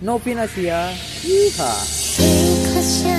Novinasia. Yeehaw.